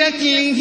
شكله